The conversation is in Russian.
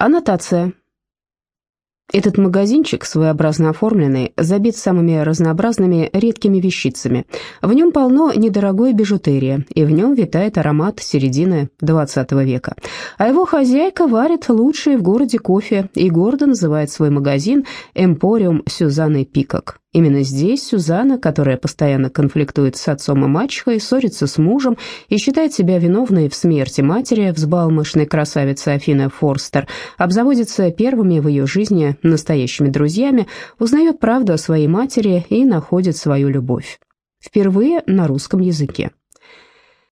Аннотация. Этот магазинчик, своеобразно оформленный, забит самыми разнообразными редкими вещицами. В нем полно недорогой бижутерии, и в нем витает аромат середины XX века. А его хозяйка варит лучший в городе кофе, и гордо называет свой магазин «Эмпориум Сюзанны Пикок». Именно здесь Сюзанна, которая постоянно конфликтует с отцом и мачехой, ссорится с мужем и считает себя виновной в смерти матери, взбалмошной красавицы Афины Форстер, обзаводится первыми в ее жизни настоящими друзьями, узнает правду о своей матери и находит свою любовь. Впервые на русском языке.